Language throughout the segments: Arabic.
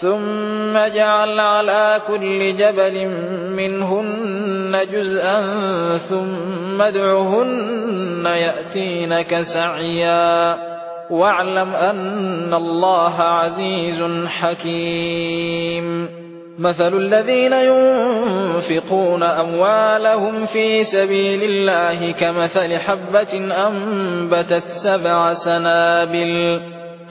ثم اجعل على كل جبل منهن جزءا ثم ادعهن يأتينك سعيا واعلم أن الله عزيز حكيم مثل الذين ينفقون أموالهم في سبيل الله كمثل حبة أنبتت سبع سنابل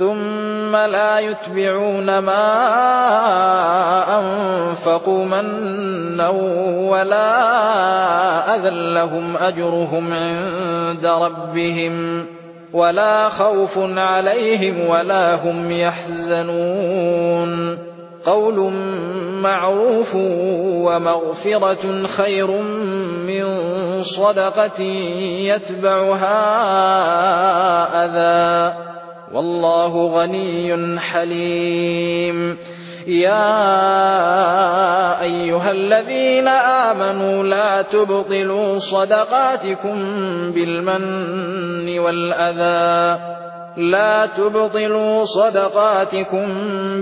ثم لا يتبعون ما أنفقوا منا ولا أذى لهم أجرهم عند ربهم ولا خوف عليهم ولا هم يحزنون. قول معروف ومغفرة خير من صدقة يتبعها والله غني حليم. يا أيها الذين آمنوا لا تبطلوا صدقاتكم بالمن والأذى. لا تبطلوا صدقاتكم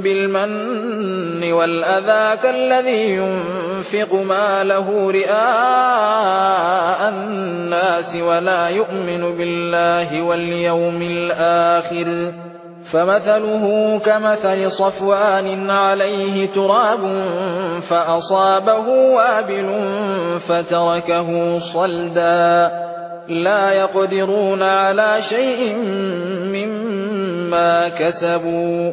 بالمن والأذى كالذي ينفق ماله رئاء الناس ولا يؤمن بالله واليوم الآخر. فمثله كمثل صفوان عليه تراب فأصابه وابل فتركه صلدا. لا يقدرون على شيء مما كسبوا.